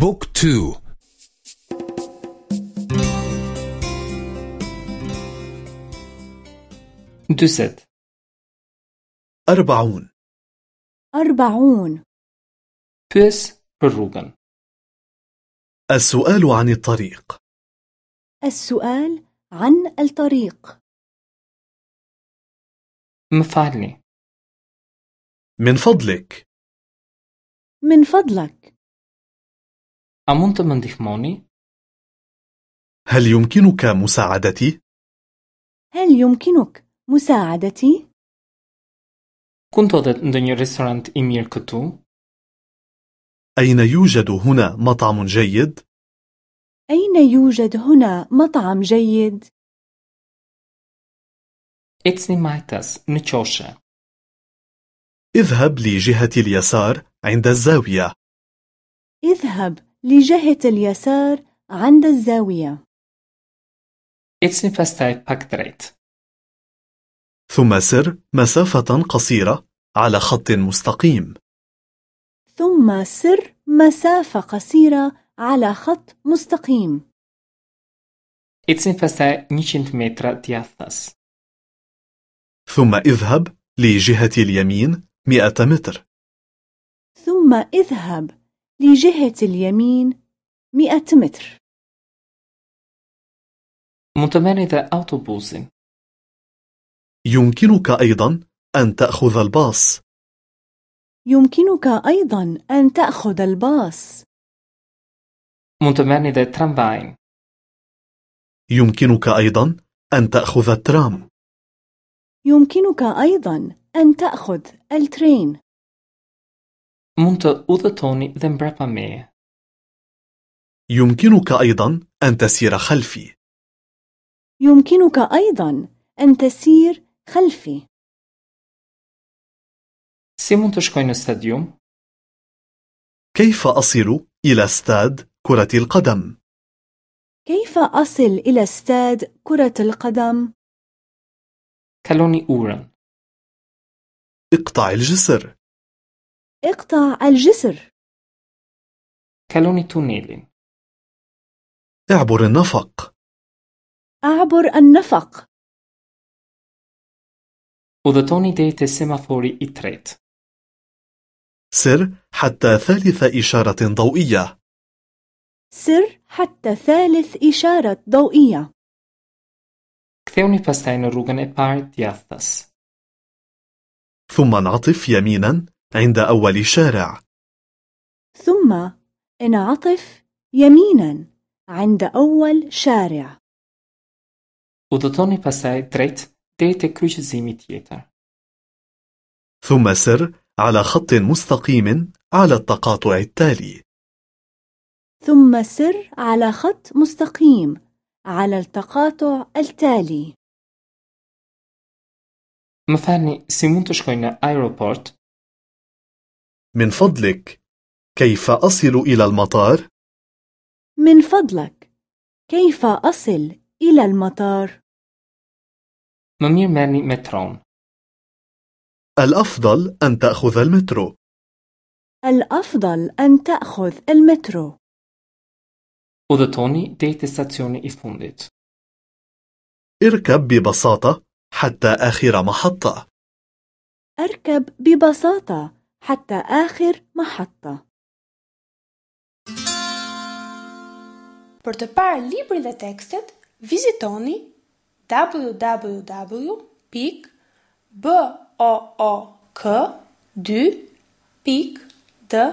Book two. Dyzet أربعون. أربعون. Pyes për rrugën. السؤال عن الطريق. السؤال عن الطريق. Më falni. من فضلك. من فضلك. أمونت من ديخموني هل يمكنك مساعدتي؟ هل يمكنك مساعدتي؟ كنت restorant i mirë këtu? أين يوجد هنا مطعم جيد؟ أين يوجد هنا مطعم جيد؟ Ecni majtas në qoshe. اذهب لجهة اليسار عند الزاوية اذهب لجهة اليسار عند الزاوية. ثم سر مسافة قصيرة على خط مستقيم ثم سر مسافة قصيرة على خط مستقيم. 100. ثم اذهب لجهة اليمين مئة متر ثم اذهب لجهة اليمين مئة متر. Dhe autobusin. يمكنك أيضا أن تأخذ الباص يمكنك أيضا أن تأخذ الباص. Dhe tramvajin. يمكنك أيضا أن تأخذ الترام يمكنك أيضا أن تأخذ الترين. Udhëtoni dhe mbrapa meje. يمكنك أيضا أن تسير خلفي يمكنك أيضا أن تسير خلفي. Shkoj në stadium? كيف أصل إلى استاد كرة القدم؟ كيف أصل إلى استاد كرة القدم؟ Kaloni urën. اقطع الجسر اقطع الجسر. Kaloni tunelin. اعبر النفق أعبر النفق. Udhëtoni deri te semafori i tretë. سر حتى ثالث إشارة ضوئية سر حتى ثالث إشارة ضوئية. Ktheuni pastaj në rrugën e parë djathtas. ثم انعطف يمينا عند أول شارع ثم انعطف يمينا عند أول شارع. Udhëtoni pastaj drejt deri te kryqëzimi tjetër. ثم سر على خط مستقيم على التقاطع التالي ثم سر على خط مستقيم على التقاطع التالي. Më falni, si mund të shkoj në aeroport? من فضلك كيف أصل إلى المطار؟ من فضلك كيف أصل إلى المطار؟ Metron. الأفضل أن تأخذ المترو الأفضل أن تأخذ المترو. I. اركب ببساطة حتى آخر محطة أركب ببساطة حتى آخر محطة. Për të parë librin dhe tekstet, vizitoni www.book2.de